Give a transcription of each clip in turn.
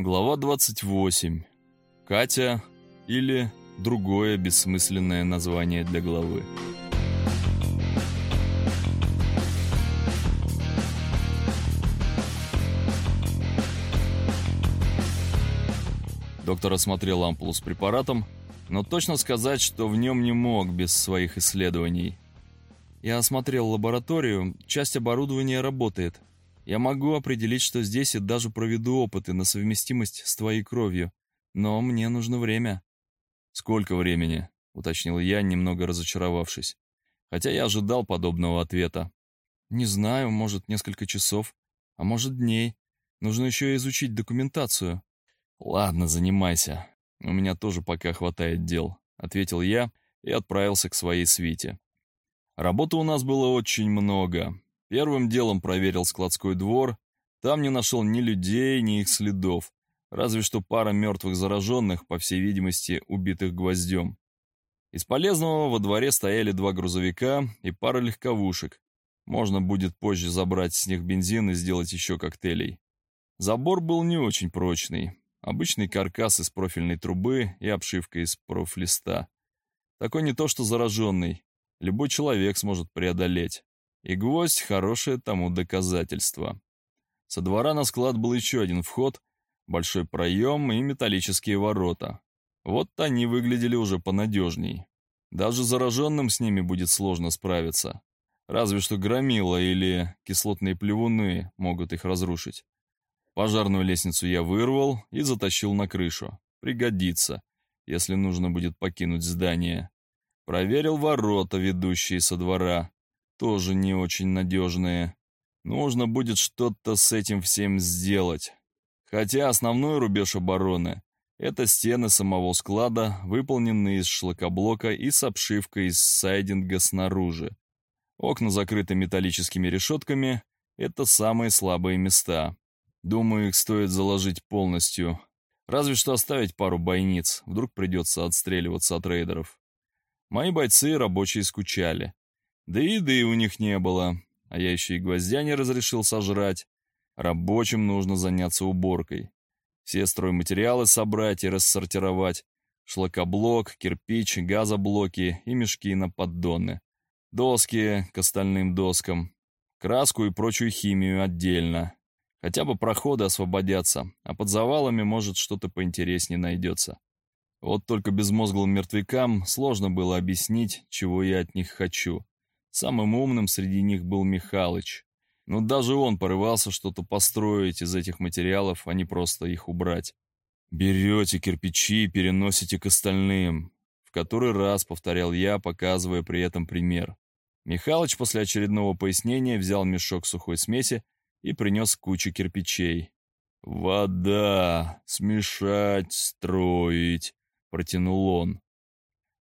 Глава 28. Катя или другое бессмысленное название для главы. Доктор осмотрел ампулу с препаратом, но точно сказать, что в нем не мог без своих исследований. Я осмотрел лабораторию, часть оборудования работает, я могу определить, что здесь и даже проведу опыты на совместимость с твоей кровью. Но мне нужно время». «Сколько времени?» — уточнил я, немного разочаровавшись. Хотя я ожидал подобного ответа. «Не знаю, может, несколько часов, а может, дней. Нужно еще изучить документацию». «Ладно, занимайся. У меня тоже пока хватает дел», — ответил я и отправился к своей свите. Работы у нас было очень много, Первым делом проверил складской двор. Там не нашел ни людей, ни их следов. Разве что пара мертвых зараженных, по всей видимости, убитых гвоздем. Из полезного во дворе стояли два грузовика и пара легковушек. Можно будет позже забрать с них бензин и сделать еще коктейлей. Забор был не очень прочный. Обычный каркас из профильной трубы и обшивка из профлиста. Такой не то что зараженный. Любой человек сможет преодолеть. И гвоздь — хорошее тому доказательство. Со двора на склад был еще один вход, большой проем и металлические ворота. Вот они выглядели уже понадежней. Даже зараженным с ними будет сложно справиться. Разве что громила или кислотные плевуны могут их разрушить. Пожарную лестницу я вырвал и затащил на крышу. Пригодится, если нужно будет покинуть здание. Проверил ворота, ведущие со двора тоже не очень надежные. Нужно будет что-то с этим всем сделать. Хотя основной рубеж обороны — это стены самого склада, выполненные из шлакоблока и с обшивкой из сайдинга снаружи. Окна закрыты металлическими решетками — это самые слабые места. Думаю, их стоит заложить полностью. Разве что оставить пару бойниц, вдруг придется отстреливаться от рейдеров. Мои бойцы рабочие скучали. Да и еды у них не было, а я еще и гвоздя не разрешил сожрать. Рабочим нужно заняться уборкой. Все стройматериалы собрать и рассортировать. Шлакоблок, кирпич, газоблоки и мешки на поддоны. Доски к остальным доскам. Краску и прочую химию отдельно. Хотя бы проходы освободятся, а под завалами, может, что-то поинтереснее найдется. Вот только безмозглым мертвякам сложно было объяснить, чего я от них хочу. Самым умным среди них был Михалыч. Но даже он порывался что-то построить из этих материалов, а не просто их убрать. «Берете кирпичи и переносите к остальным», в который раз повторял я, показывая при этом пример. Михалыч после очередного пояснения взял мешок сухой смеси и принес кучу кирпичей. «Вода! Смешать, строить!» — протянул он.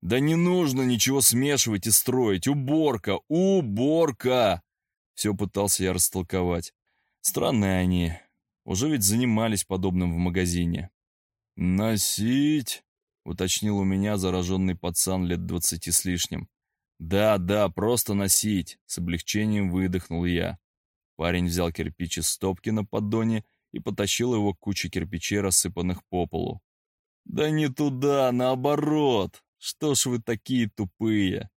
Да не нужно ничего смешивать и строить. Уборка! Уборка! Все пытался я растолковать. Странные они. Уже ведь занимались подобным в магазине. «Носить?» — уточнил у меня зараженный пацан лет двадцати с лишним. «Да, да, просто носить!» — с облегчением выдохнул я. Парень взял кирпич из стопки на поддоне и потащил его к куче кирпичей, рассыпанных по полу. «Да не туда, наоборот!» Что ж вы такие тупые?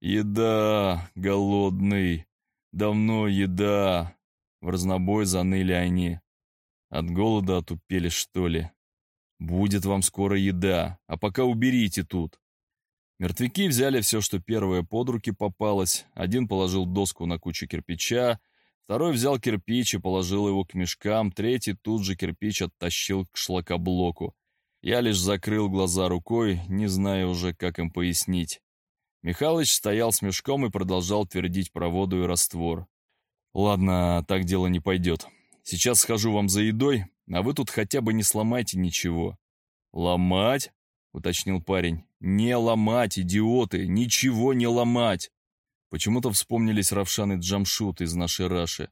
Еда, голодный. Давно еда. В разнобой заныли они. От голода отупели, что ли? Будет вам скоро еда, а пока уберите тут. Мертвяки взяли все, что первое под руки попалось. Один положил доску на кучу кирпича, второй взял кирпич и положил его к мешкам, третий тут же кирпич оттащил к шлакоблоку. Я лишь закрыл глаза рукой, не зная уже, как им пояснить. Михалыч стоял с мешком и продолжал твердить про воду и раствор. «Ладно, так дело не пойдет. Сейчас схожу вам за едой, а вы тут хотя бы не сломайте ничего». «Ломать?» — уточнил парень. «Не ломать, идиоты! Ничего не ломать!» Почему-то вспомнились Равшан и Джамшут из нашей Раши.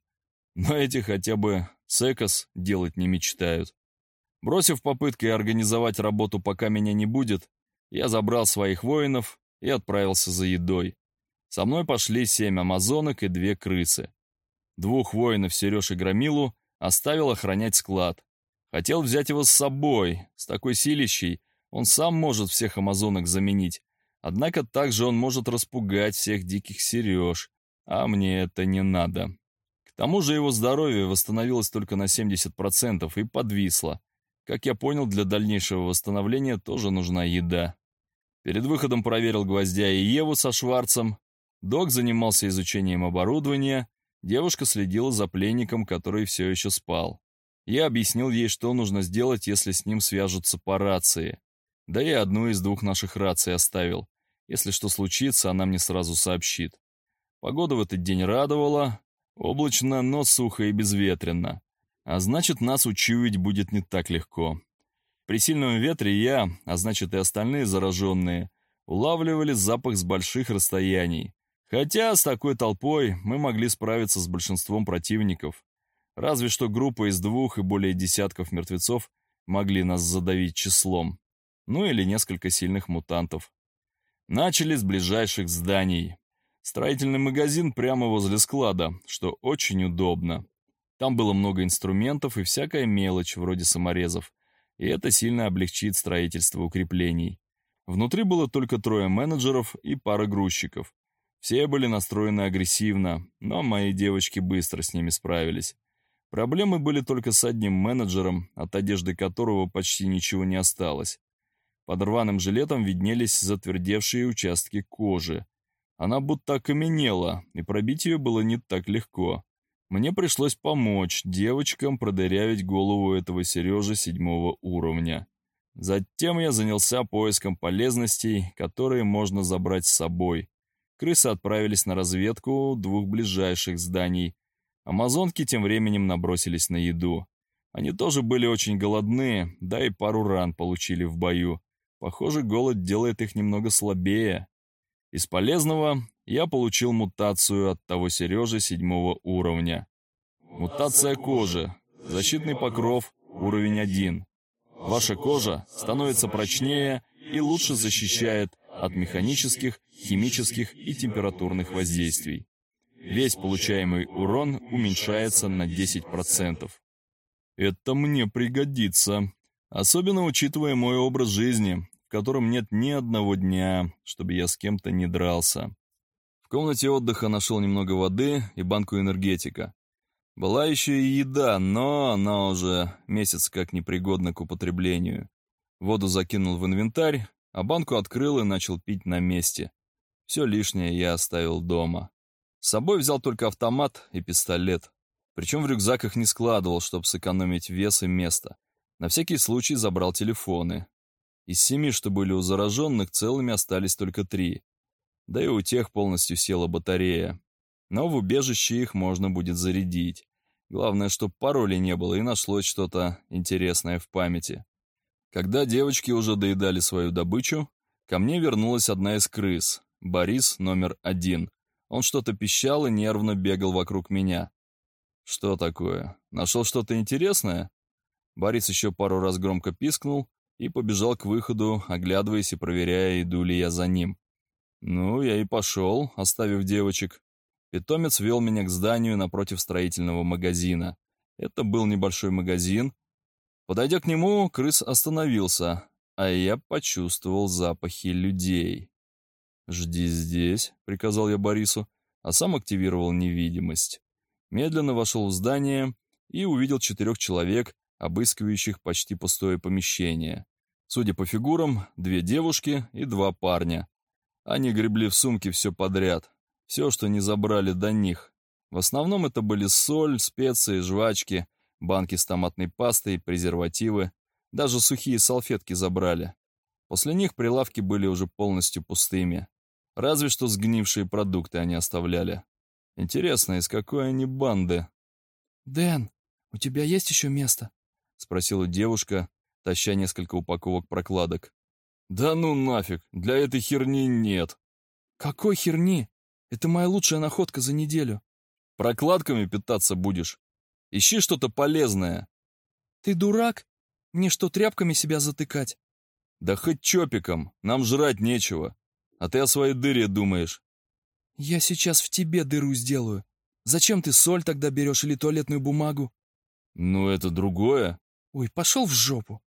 Но эти хотя бы секос делать не мечтают. Бросив попытки организовать работу, пока меня не будет, я забрал своих воинов и отправился за едой. Со мной пошли семь амазонок и две крысы. Двух воинов Сереж и Громилу оставил охранять склад. Хотел взять его с собой. С такой силищей он сам может всех амазонок заменить. Однако также он может распугать всех диких сереж. А мне это не надо. К тому же его здоровье восстановилось только на 70% и подвисло. Как я понял, для дальнейшего восстановления тоже нужна еда. Перед выходом проверил Гвоздя и Еву со Шварцем. Док занимался изучением оборудования. Девушка следила за пленником, который все еще спал. Я объяснил ей, что нужно сделать, если с ним свяжутся по рации. Да и одну из двух наших раций оставил. Если что случится, она мне сразу сообщит. Погода в этот день радовала. Облачно, но сухо и безветренно. А значит, нас учуять будет не так легко. При сильном ветре я, а значит и остальные зараженные, улавливали запах с больших расстояний. Хотя с такой толпой мы могли справиться с большинством противников. Разве что группа из двух и более десятков мертвецов могли нас задавить числом. Ну или несколько сильных мутантов. Начали с ближайших зданий. Строительный магазин прямо возле склада, что очень удобно. Там было много инструментов и всякая мелочь, вроде саморезов, и это сильно облегчит строительство укреплений. Внутри было только трое менеджеров и пара грузчиков. Все были настроены агрессивно, но мои девочки быстро с ними справились. Проблемы были только с одним менеджером, от одежды которого почти ничего не осталось. Под рваным жилетом виднелись затвердевшие участки кожи. Она будто окаменела, и пробить ее было не так легко. Мне пришлось помочь девочкам продырявить голову этого Сережи седьмого уровня. Затем я занялся поиском полезностей, которые можно забрать с собой. Крысы отправились на разведку двух ближайших зданий. Амазонки тем временем набросились на еду. Они тоже были очень голодны, да и пару ран получили в бою. Похоже, голод делает их немного слабее. Из полезного я получил мутацию от того Сережи седьмого уровня. Мутация кожи. Защитный покров. Уровень 1. Ваша кожа становится прочнее и лучше защищает от механических, химических и температурных воздействий. Весь получаемый урон уменьшается на 10%. Это мне пригодится. Особенно учитывая мой образ жизни, в котором нет ни одного дня, чтобы я с кем-то не дрался. В комнате отдыха нашел немного воды и банку энергетика. Была еще и еда, но она уже месяц как непригодна к употреблению. Воду закинул в инвентарь, а банку открыл и начал пить на месте. Все лишнее я оставил дома. С собой взял только автомат и пистолет. Причем в рюкзак их не складывал, чтобы сэкономить вес и место. На всякий случай забрал телефоны. Из семи, что были у зараженных, целыми остались только три. Да и у тех полностью села батарея. Но в убежище их можно будет зарядить. Главное, чтобы паролей не было и нашлось что-то интересное в памяти. Когда девочки уже доедали свою добычу, ко мне вернулась одна из крыс, Борис номер один. Он что-то пищал и нервно бегал вокруг меня. Что такое? Нашел что-то интересное? Борис еще пару раз громко пискнул и побежал к выходу, оглядываясь и проверяя, иду ли я за ним. Ну, я и пошел, оставив девочек. Питомец вел меня к зданию напротив строительного магазина. Это был небольшой магазин. Подойдя к нему, крыс остановился, а я почувствовал запахи людей. «Жди здесь», — приказал я Борису, а сам активировал невидимость. Медленно вошел в здание и увидел четырех человек, обыскивающих почти пустое помещение. Судя по фигурам, две девушки и два парня. Они гребли в сумки все подряд, все, что не забрали до них. В основном это были соль, специи, жвачки, банки с томатной пастой, презервативы. Даже сухие салфетки забрали. После них прилавки были уже полностью пустыми. Разве что сгнившие продукты они оставляли. Интересно, из какой они банды? «Дэн, у тебя есть еще место?» — спросила девушка, таща несколько упаковок прокладок. «Да ну нафиг, для этой херни нет». «Какой херни? Это моя лучшая находка за неделю». «Прокладками питаться будешь? Ищи что-то полезное». «Ты дурак? Мне что, тряпками себя затыкать?» «Да хоть чопиком, нам жрать нечего. А ты о своей дыре думаешь». «Я сейчас в тебе дыру сделаю. Зачем ты соль тогда берешь или туалетную бумагу?» «Ну, это другое». Ой, пошел в жопу.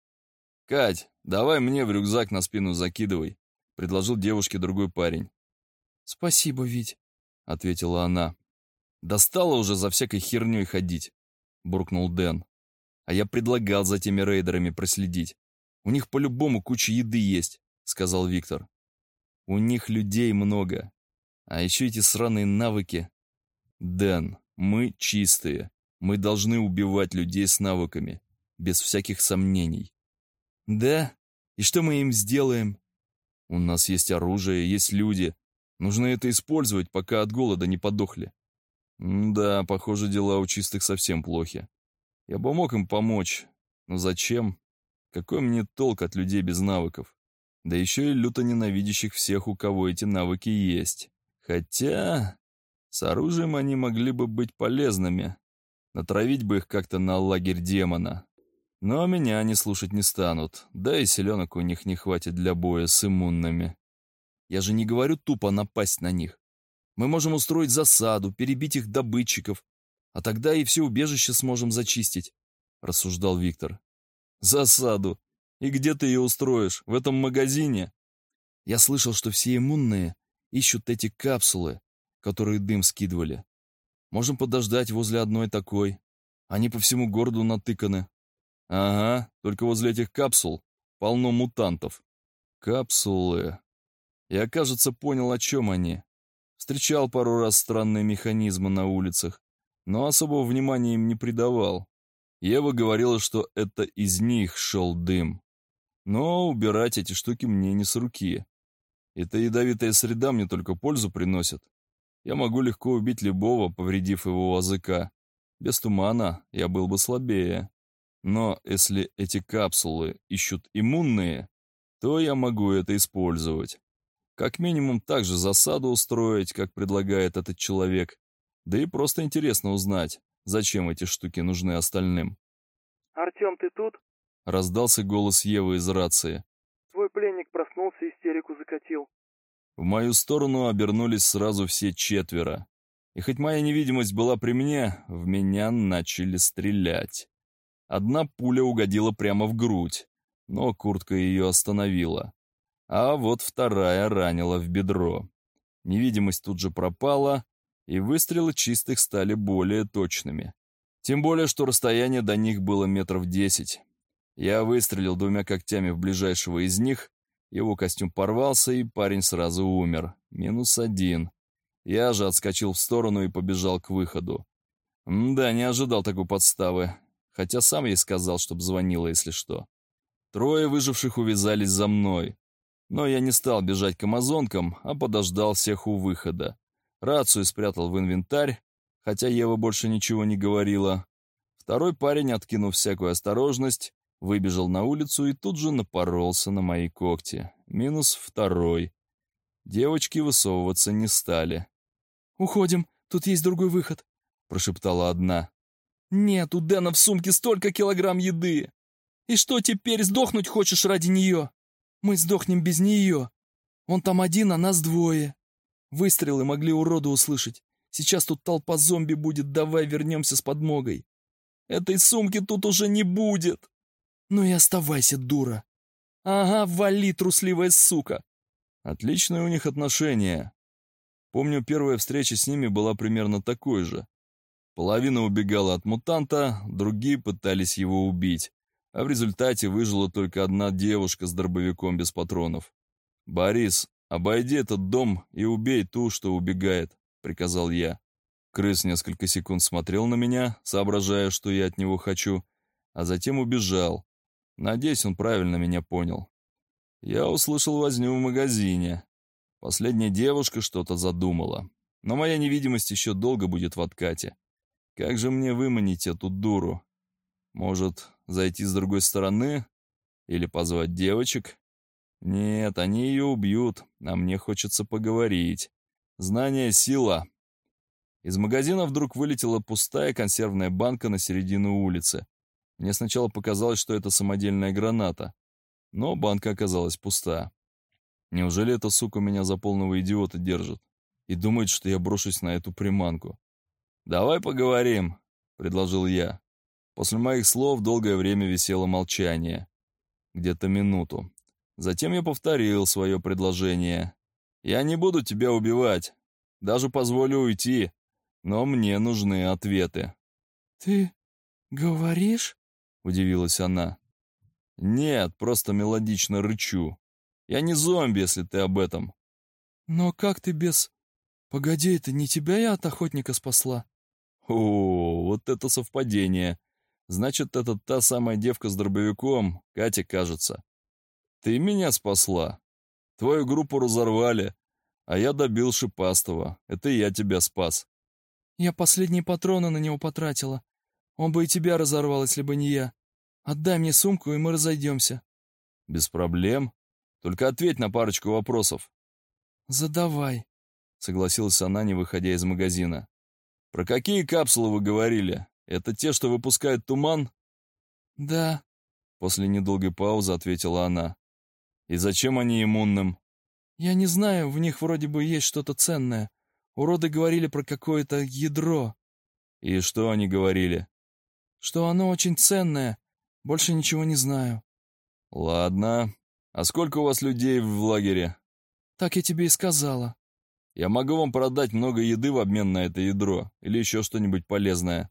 «Кать, давай мне в рюкзак на спину закидывай», — предложил девушке другой парень. «Спасибо, Вить», — ответила она. «Достало уже за всякой херней ходить», — буркнул Дэн. «А я предлагал за теми рейдерами проследить. У них по-любому куча еды есть», — сказал Виктор. «У них людей много. А еще эти сраные навыки. Дэн, мы чистые. Мы должны убивать людей с навыками, без всяких сомнений. Да? И что мы им сделаем? У нас есть оружие, есть люди. Нужно это использовать, пока от голода не подохли. да, похоже, дела у чистых совсем плохи. Я бы мог им помочь, но зачем? Какой мне толк от людей без навыков? Да еще и люто ненавидящих всех, у кого эти навыки есть. Хотя... С оружием они могли бы быть полезными. Натравить бы их как-то на лагерь демона. Но меня они слушать не станут, да и селенок у них не хватит для боя с иммунными. Я же не говорю тупо напасть на них. Мы можем устроить засаду, перебить их добытчиков, а тогда и все убежище сможем зачистить», — рассуждал Виктор. «Засаду? И где ты ее устроишь? В этом магазине?» Я слышал, что все иммунные ищут эти капсулы, которые дым скидывали. Можем подождать возле одной такой. Они по всему городу натыканы. Ага, только возле этих капсул полно мутантов. Капсулы. Я, кажется, понял, о чем они. Встречал пару раз странные механизмы на улицах, но особого внимания им не придавал. Ева говорила, что это из них шел дым. Но убирать эти штуки мне не с руки. Эта ядовитая среда мне только пользу приносит. Я могу легко убить любого, повредив его языка. Без тумана я был бы слабее. Но если эти капсулы ищут иммунные, то я могу это использовать. Как минимум так же засаду устроить, как предлагает этот человек. Да и просто интересно узнать, зачем эти штуки нужны остальным. «Артем, ты тут?» Раздался голос Евы из рации. «Твой пленник проснулся, истерику закатил». В мою сторону обернулись сразу все четверо. И хоть моя невидимость была при мне, в меня начали стрелять. Одна пуля угодила прямо в грудь, но куртка ее остановила. А вот вторая ранила в бедро. Невидимость тут же пропала, и выстрелы чистых стали более точными. Тем более, что расстояние до них было метров десять. Я выстрелил двумя когтями в ближайшего из них, его костюм порвался, и парень сразу умер. Минус один. Я же отскочил в сторону и побежал к выходу. М да, не ожидал такой подставы хотя сам ей сказал, чтоб звонила, если что. Трое выживших увязались за мной. Но я не стал бежать к амазонкам, а подождал всех у выхода. Рацию спрятал в инвентарь, хотя Ева больше ничего не говорила. Второй парень, откинув всякую осторожность, выбежал на улицу и тут же напоролся на мои когти. Минус второй. Девочки высовываться не стали. «Уходим, тут есть другой выход», — прошептала одна. Нет, у Дэна в сумке столько килограмм еды. И что теперь, сдохнуть хочешь ради нее? Мы сдохнем без нее. Он там один, а нас двое. Выстрелы могли урода услышать. Сейчас тут толпа зомби будет, давай вернемся с подмогой. Этой сумки тут уже не будет. Ну и оставайся, дура. Ага, вали, трусливая сука. Отличные у них отношения. Помню, первая встреча с ними была примерно такой же. Половина убегала от мутанта, другие пытались его убить, а в результате выжила только одна девушка с дробовиком без патронов. «Борис, обойди этот дом и убей ту, что убегает», — приказал я. Крыс несколько секунд смотрел на меня, соображая, что я от него хочу, а затем убежал. Надеюсь, он правильно меня понял. Я услышал возню в магазине. Последняя девушка что-то задумала. Но моя невидимость еще долго будет в откате. Как же мне выманить эту дуру? Может, зайти с другой стороны? Или позвать девочек? Нет, они ее убьют, а мне хочется поговорить. Знание — сила. Из магазина вдруг вылетела пустая консервная банка на середину улицы. Мне сначала показалось, что это самодельная граната, но банка оказалась пуста. Неужели эта сука меня за полного идиота держит и думает, что я брошусь на эту приманку? «Давай поговорим», — предложил я. После моих слов долгое время висело молчание. Где-то минуту. Затем я повторил свое предложение. «Я не буду тебя убивать. Даже позволю уйти. Но мне нужны ответы». «Ты говоришь?» — удивилась она. «Нет, просто мелодично рычу. Я не зомби, если ты об этом». «Но как ты без...» «Погоди, это не тебя я от охотника спасла?» «О, вот это совпадение. Значит, это та самая девка с дробовиком, Катя, кажется. Ты меня спасла. Твою группу разорвали, а я добил Шипастого. Это я тебя спас. Я последние патроны на него потратила. Он бы и тебя разорвал, если бы не я. Отдай мне сумку, и мы разойдемся. Без проблем. Только ответь на парочку вопросов. Задавай, согласилась она, не выходя из магазина. Про какие капсулы вы говорили? Это те, что выпускают туман? Да. После недолгой паузы ответила она. И зачем они иммунным? Я не знаю, в них вроде бы есть что-то ценное. Уроды говорили про какое-то ядро. И что они говорили? Что оно очень ценное. Больше ничего не знаю. Ладно. А сколько у вас людей в лагере? Так я тебе и сказала. Я могу вам продать много еды в обмен на это ядро. Или еще что-нибудь полезное.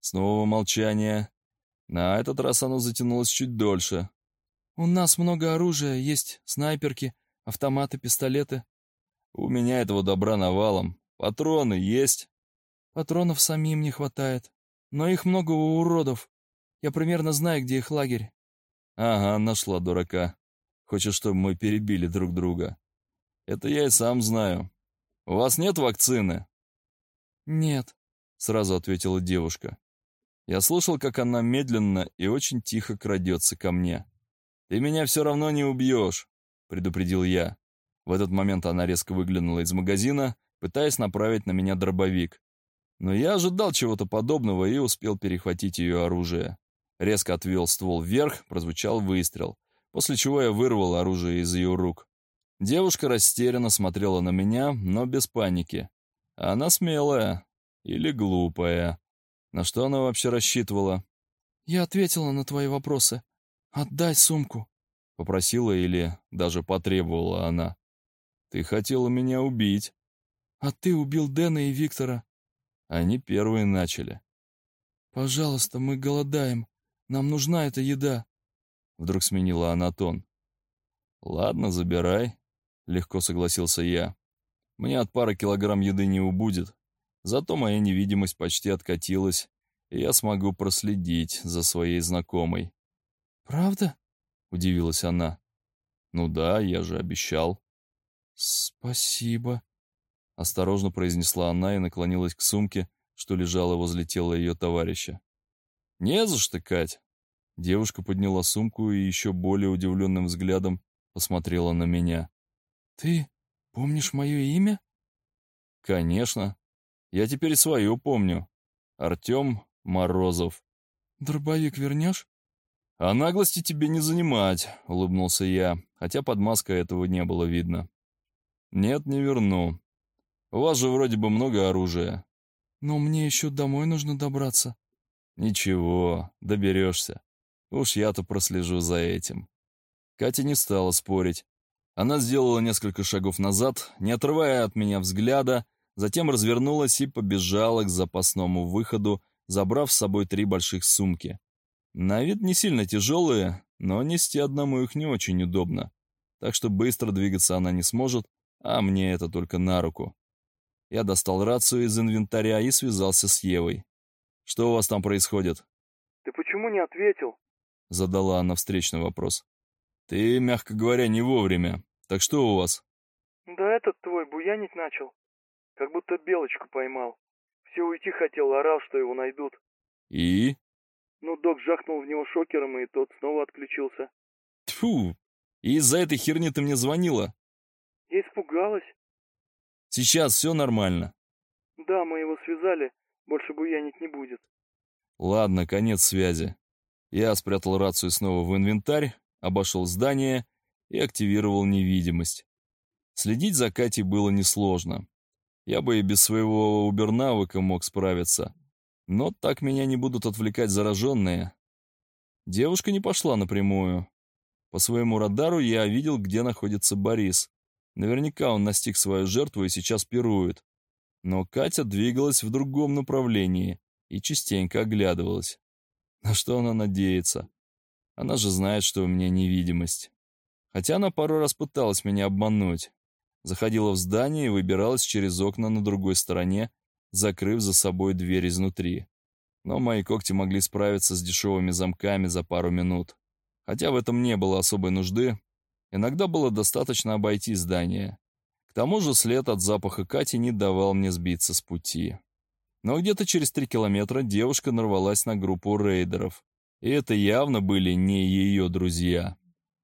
Снова молчание. На этот раз оно затянулось чуть дольше. «У нас много оружия, есть снайперки, автоматы, пистолеты». «У меня этого добра навалом. Патроны есть?» «Патронов самим не хватает. Но их много у уродов. Я примерно знаю, где их лагерь». «Ага, нашла дурака. Хочет, чтобы мы перебили друг друга. Это я и сам знаю. У вас нет вакцины?» «Нет», — сразу ответила девушка. Я слушал, как она медленно и очень тихо крадется ко мне. «Ты меня все равно не убьешь», — предупредил я. В этот момент она резко выглянула из магазина, пытаясь направить на меня дробовик. Но я ожидал чего-то подобного и успел перехватить ее оружие. Резко отвел ствол вверх, прозвучал выстрел, после чего я вырвал оружие из ее рук. Девушка растерянно смотрела на меня, но без паники. Она смелая или глупая. На что она вообще рассчитывала? «Я ответила на твои вопросы. Отдай сумку», — попросила или даже потребовала она. «Ты хотела меня убить». «А ты убил Дэна и Виктора». Они первые начали. «Пожалуйста, мы голодаем. Нам нужна эта еда». Вдруг сменила она тон. «Ладно, забирай», — легко согласился я. «Мне от пары килограмм еды не убудет. Зато моя невидимость почти откатилась, и я смогу проследить за своей знакомой. «Правда?» — удивилась она. «Ну да, я же обещал». «Спасибо», — осторожно произнесла она и наклонилась к сумке, что лежала возле тела ее товарища. «Не за что, Кать!» Девушка подняла сумку и еще более удивленным взглядом посмотрела на меня. «Ты помнишь мое имя?» «Конечно. Я теперь свою помню. Артем Морозов. Дробовик вернешь? А наглости тебе не занимать, улыбнулся я, хотя под маской этого не было видно. Нет, не верну. У вас же вроде бы много оружия. Но мне еще домой нужно добраться. Ничего, доберешься. Уж я-то прослежу за этим. Катя не стала спорить. Она сделала несколько шагов назад, не отрывая от меня взгляда, Затем развернулась и побежала к запасному выходу, забрав с собой три больших сумки. На вид не сильно тяжелые, но нести одному их не очень удобно. Так что быстро двигаться она не сможет, а мне это только на руку. Я достал рацию из инвентаря и связался с Евой. «Что у вас там происходит?» «Ты почему не ответил?» Задала она встречный вопрос. «Ты, мягко говоря, не вовремя. Так что у вас?» «Да этот твой буянить начал. Как будто белочку поймал. Все уйти хотел, орал, что его найдут. И? Ну, док жахнул в него шокером, и тот снова отключился. Тфу! И из-за этой херни ты мне звонила? Я испугалась. Сейчас все нормально. Да, мы его связали, больше буянить не будет. Ладно, конец связи. Я спрятал рацию снова в инвентарь, обошел здание и активировал невидимость. Следить за Катей было несложно. Я бы и без своего убернавыка мог справиться. Но так меня не будут отвлекать зараженные. Девушка не пошла напрямую. По своему радару я видел, где находится Борис. Наверняка он настиг свою жертву и сейчас пирует. Но Катя двигалась в другом направлении и частенько оглядывалась. На что она надеется? Она же знает, что у меня невидимость. Хотя она пару раз пыталась меня обмануть. Заходила в здание и выбиралась через окна на другой стороне, закрыв за собой дверь изнутри. Но мои когти могли справиться с дешевыми замками за пару минут. Хотя в этом не было особой нужды, иногда было достаточно обойти здание. К тому же след от запаха Кати не давал мне сбиться с пути. Но где-то через три километра девушка нарвалась на группу рейдеров. И это явно были не ее друзья.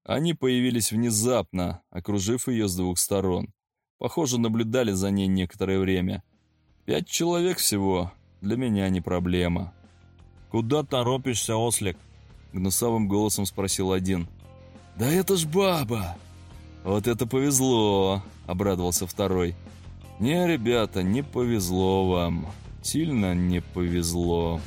Они появились внезапно, окружив ее с двух сторон. Похоже, наблюдали за ней некоторое время. Пять человек всего, для меня не проблема. «Куда торопишься, ослик?» Гнусавым голосом спросил один. «Да это ж баба!» «Вот это повезло!» — обрадовался второй. «Не, ребята, не повезло вам!» сильно не повезло.